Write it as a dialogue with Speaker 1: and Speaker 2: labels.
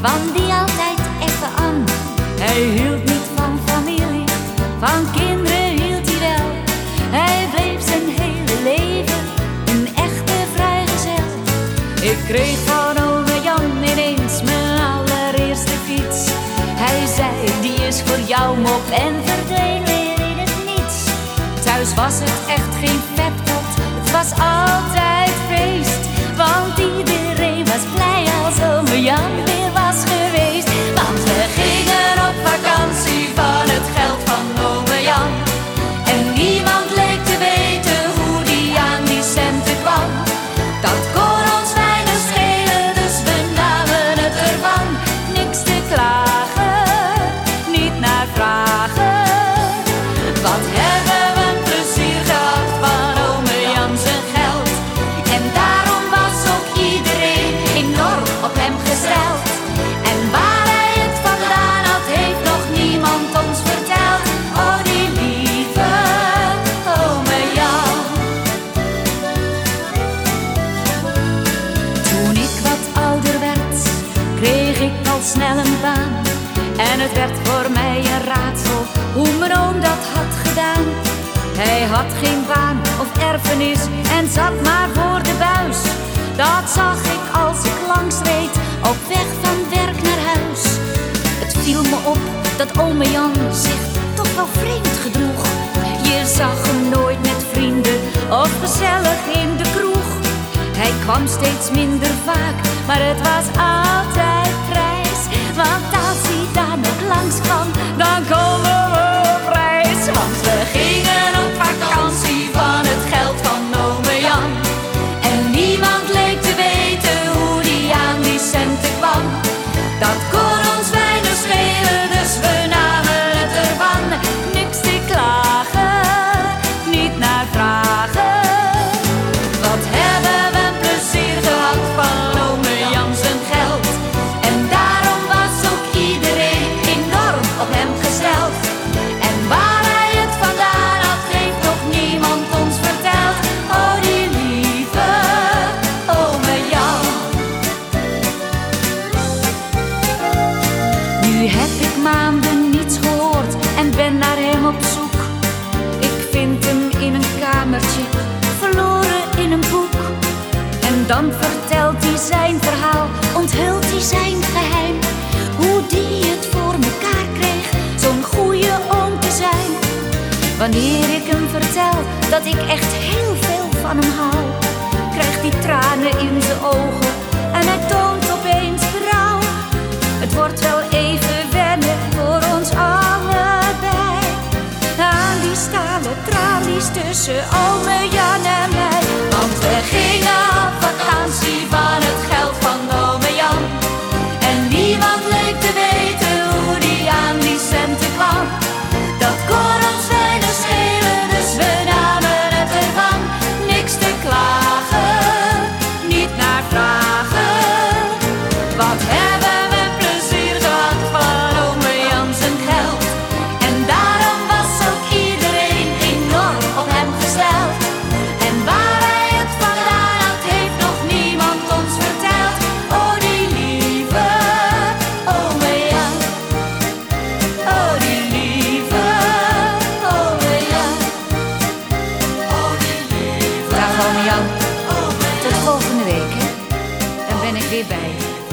Speaker 1: kwam die altijd even aan. Hij hield niet van familie, van kinderen hield hij wel. Hij bleef zijn hele leven een echte vrijgezel. Ik kreeg van ome Jan ineens mijn allereerste fiets. Hij zei, die is voor jou mop en verdween weer in het niets. Thuis was het echt geen peptot, het was altijd En het werd voor mij een raadsel hoe mijn oom dat had gedaan. Hij had geen baan of erfenis en zat maar voor de buis. Dat zag ik als ik langs reed op weg van werk naar huis. Het viel me op dat ome Jan zich toch wel vreemd gedroeg. Je zag hem nooit met vrienden of gezellig in de kroeg. Hij kwam steeds minder vaak, maar het was altijd hij daar nog langs kwam, heb ik maanden niets gehoord en ben naar hem op zoek. Ik vind hem in een kamertje, verloren in een boek. En dan vertelt hij zijn verhaal, onthult hij zijn geheim. Hoe die het voor mekaar kreeg, zo'n goede oom te zijn. Wanneer ik hem vertel dat ik echt heel veel van hem hou, krijgt hij tranen in zijn ogen stalen tralies tussen ome Jan en mij. Volgende week, hè. Dan ben ik weer bij.